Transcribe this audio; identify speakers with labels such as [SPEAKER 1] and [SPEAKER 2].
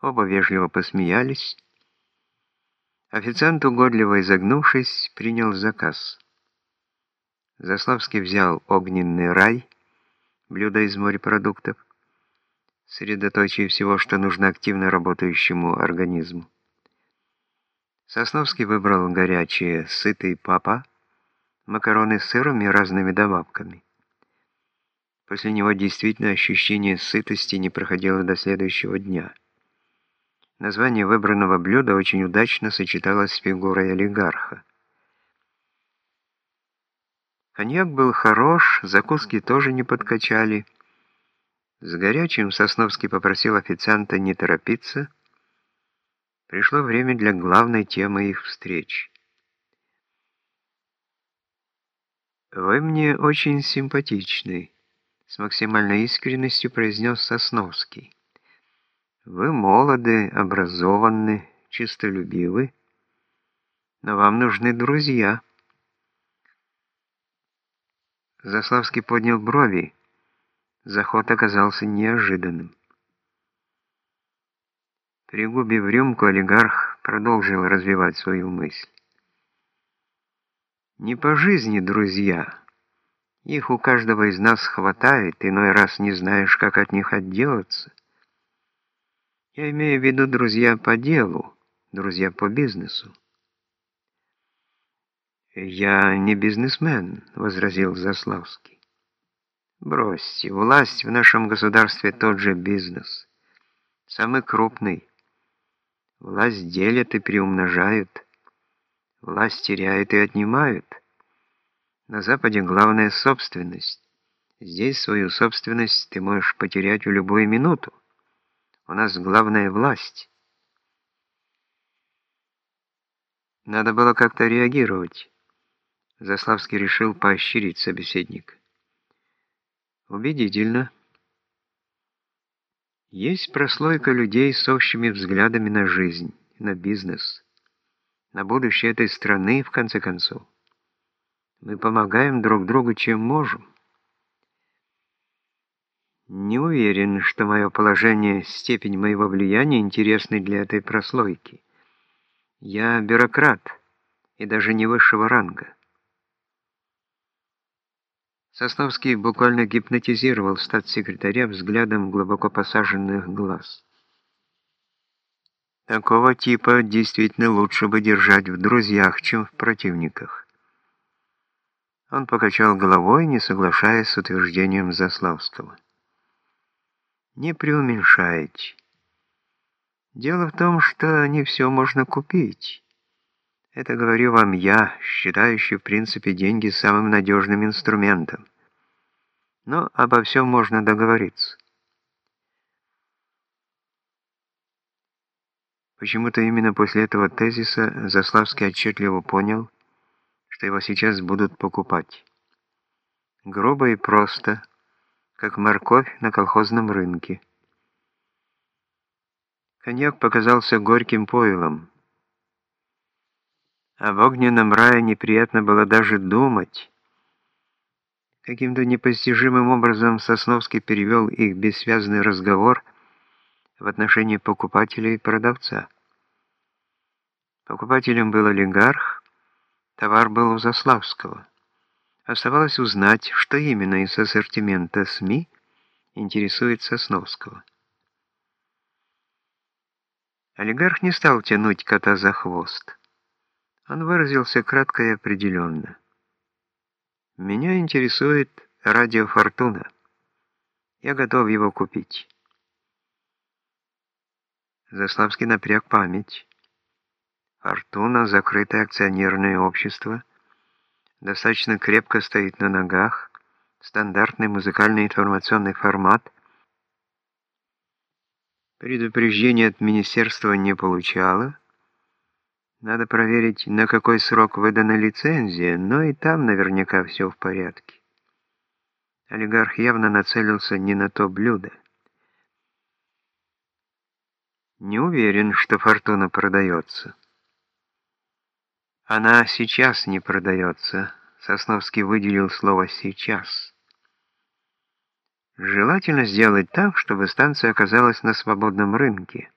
[SPEAKER 1] Оба вежливо посмеялись. Официант, угодливо изогнувшись, принял заказ. Заславский взял огненный рай, блюдо из морепродуктов, средоточие всего, что нужно активно работающему организму. Сосновский выбрал горячие, сытый папа, макароны с сыром и разными добавками. После него действительно ощущение сытости не проходило до следующего дня. Название выбранного блюда очень удачно сочеталось с фигурой олигарха. Коньяк был хорош, закуски тоже не подкачали. С горячим Сосновский попросил официанта не торопиться. Пришло время для главной темы их встреч. «Вы мне очень симпатичны», — с максимальной искренностью произнес Сосновский. «Вы молоды, образованы, чистолюбивы, но вам нужны друзья». Заславский поднял брови. Заход оказался неожиданным. Пригубив рюмку, олигарх продолжил развивать свою мысль. Не по жизни, друзья. Их у каждого из нас хватает, иной раз не знаешь, как от них отделаться. Я имею в виду друзья по делу, друзья по бизнесу. «Я не бизнесмен», — возразил Заславский. «Бросьте, власть в нашем государстве тот же бизнес. Самый крупный. Власть делят и приумножают». Власть теряют и отнимают. На Западе главная собственность. Здесь свою собственность ты можешь потерять в любую минуту. У нас главная власть. Надо было как-то реагировать. Заславский решил поощрить собеседника. Убедительно. Есть прослойка людей с общими взглядами на жизнь, на бизнес на будущее этой страны, в конце концов. Мы помогаем друг другу, чем можем. Не уверен, что мое положение, степень моего влияния интересны для этой прослойки. Я бюрократ и даже не высшего ранга. Сосновский буквально гипнотизировал статс-секретаря взглядом глубоко посаженных глаз. Такого типа действительно лучше бы держать в друзьях, чем в противниках. Он покачал головой, не соглашаясь с утверждением Заславского. Не преуменьшайте. Дело в том, что не все можно купить. Это говорю вам я, считающий в принципе деньги самым надежным инструментом. Но обо всем можно договориться. Почему-то именно после этого тезиса Заславский отчетливо понял, что его сейчас будут покупать. Грубо и просто, как морковь на колхозном рынке. Коньяк показался горьким пойлом. В огненном рае неприятно было даже думать. Каким-то непостижимым образом Сосновский перевел их бессвязный разговор в отношении покупателя и продавца. Покупателем был олигарх, товар был у Заславского. Оставалось узнать, что именно из ассортимента СМИ интересует Сосновского. Олигарх не стал тянуть кота за хвост. Он выразился кратко и определенно. «Меня интересует радио «Фортуна». Я готов его купить». Заславский напряг память. «Фортуна» — закрытое акционерное общество, достаточно крепко стоит на ногах, стандартный музыкальный информационный формат. Предупреждение от министерства не получало. Надо проверить, на какой срок выдана лицензия, но и там наверняка все в порядке. Олигарх явно нацелился не на то блюдо. Не уверен, что «Фортуна» продается. Она сейчас не продается. Сосновский выделил слово «сейчас». Желательно сделать так, чтобы станция оказалась на свободном рынке.